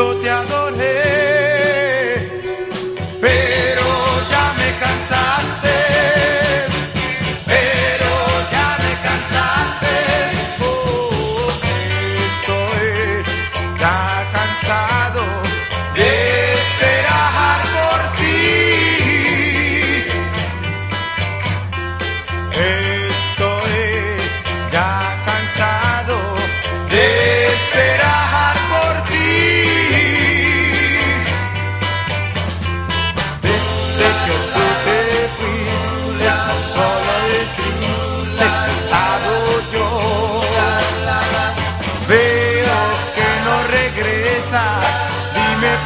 yo te adoré, pero ya me cansaste, pero ya me cansaste, oh, estoy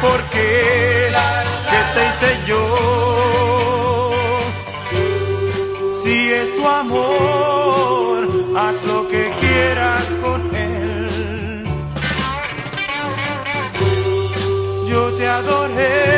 aquel que te hice yo. Si es tu amor, haz lo que quieras con él. Yo te adoré